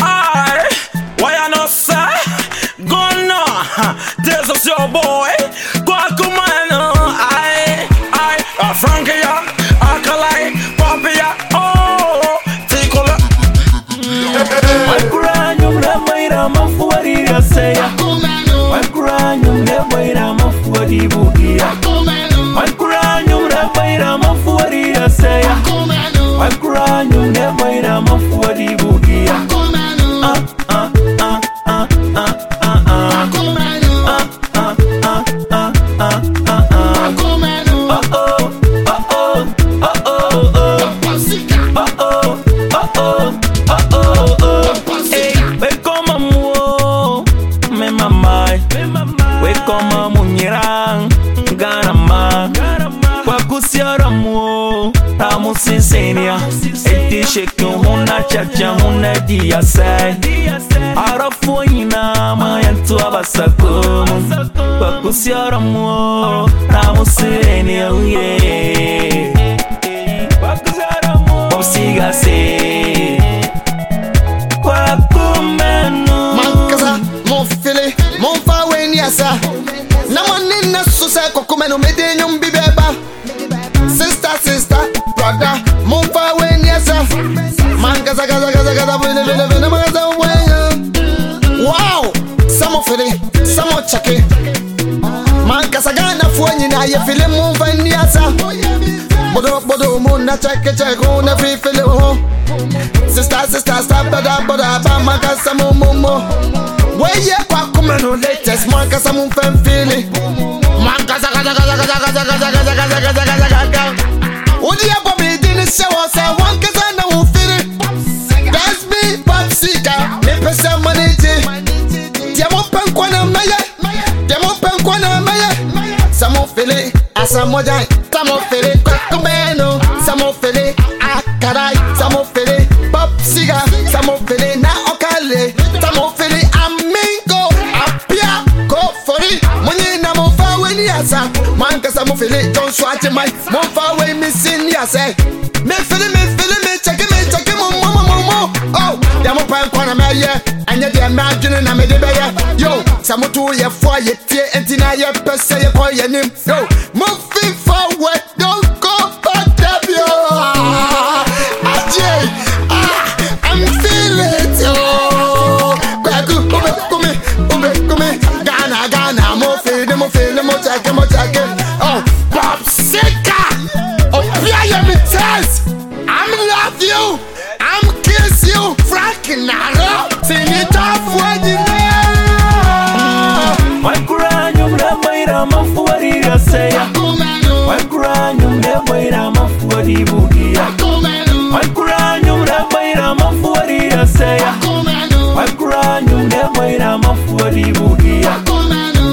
I, why I not say? Go no, this is your boy. Go on, come on, I, I, oh, Frankie. we koma munyera ngarama. Kwakusyara muo tamusisinia etisheke huna chacha huna diyase arafu yinama yantua basakumu kwakusyara muo tamusirenia uye. Medium be beba. Sister, sister, brother, move away yourself. Man, gaza, gaza, gaza, gaza, vene, vene, vene, gaza, vene. Wow, some of it, eh. some of chucky. Eh. Man, gaza, gana, fuany, na ye feel move and yasa. Bodo, bodo, muna, check, check, una, free, feel Sister, sister, stop, stop stop, da, ba, man, gaza, mumu, mo. Where ye, kwako. manolete Laisse-moi casser mon femme fini Mankasa kasa kasa kasa kasa kasa kasa kasa kasa kasa kasa Odi ya kwa ni sewa sa wankasa na ufiri That's me popsika Nipesa maniti Tiamo penkwa na maya Tiamo penkwa na maya Samo fili asa moja Samo fili kwa asa, man kasa mo fele, John Swati mai, mo fa we mi sin ya say, me fele, me fele, me check me check mo mo mo mo mo, oh, ya mo pan kwana me ye, anya de ma dwene na me de be ye, yo, samo tu ye fo ye tie, enti na ye pese ye ko ye nim, yo, you. I'm kiss you, fracking naro. Sing it off when you know. Wakuranyu mlemaira mafuari gaseya. Wakuranyu mlemaira my bugia. Wakuranyu mlemaira mafuari gaseya. Wakuranyu mlemaira mafuari bugia.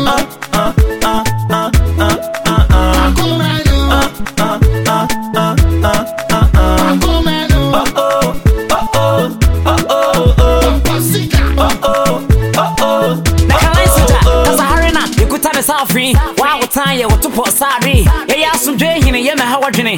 Ah ah ah ah. wawotane yɛwoto pɔ sare yeah, asomdwe hene yɛ mɛha wadwene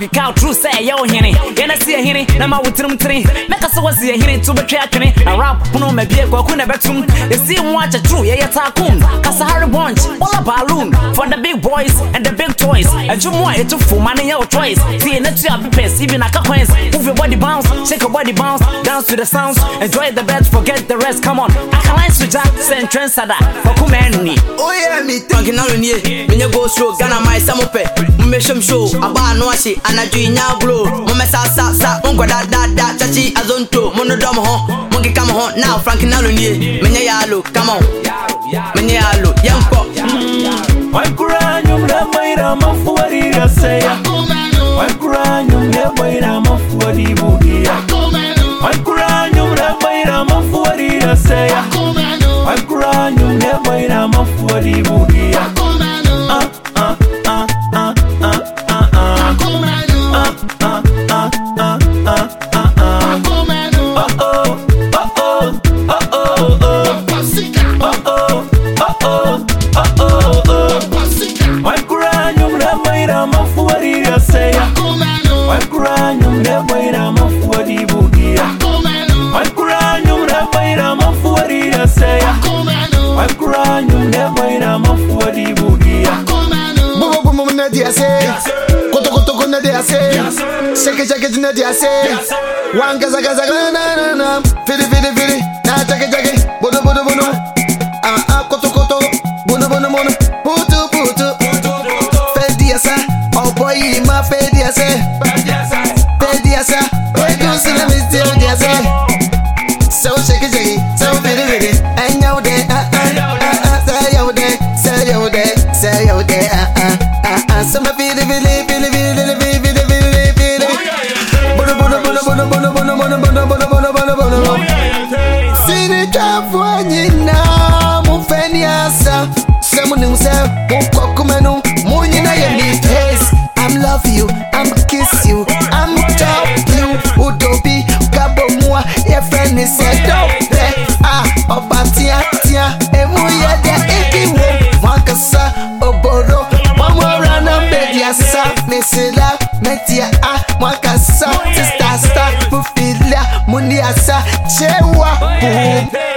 happy call true say yo hini yana see a hini na ma wutrim tri make us was a hini to betray atwene a rap no ma bie kwaku na betum e see watch a true cause I'm kasahari bunch all a balloon for the big boys and the big toys. A jumwa e to full, money your toys. see na tree up pes even a coins move your body bounce shake your body bounce dance to the sounds. Enjoy the best forget the rest come on. Akalan suja send trend sada for kumeni. Oh yeah me thinking on ye me go stroke gonna my samope meshom show aba no ahye anadwo nya bro mommɛ sasasa monkɔ dadada kyakyi azonto monodɔ mo ho monkeka mo ho na frank na lo nie menyɛ yalo kama menyɛ yalo yɛnkɔ wankura nyum na maira mafuari rasaya wankura nyum na maira mafuari budia wankura nyum na maira mafuari rasaya wankura nyum na maira mafuari budia ne diase Koto koto koto diase Shake it shake it ne diase Wan gaza na na na Fili fili fili. Na jage jage Bono bono bono. Ah ah koto koto. Bono bono bono. Putu putu. Fe diasa Oh boy ma fe diase Fe diasa Fe diasa Fe diasa Fe diasa So shake it shake it. So bono I'm love you, I'm kiss you, I'm top you. Udobi gabo mua yɛ fɛ ni sɛ dɔw pɛ a ɔba tia oboro wɔn mo ra na mbɛ di asa. seu apoio.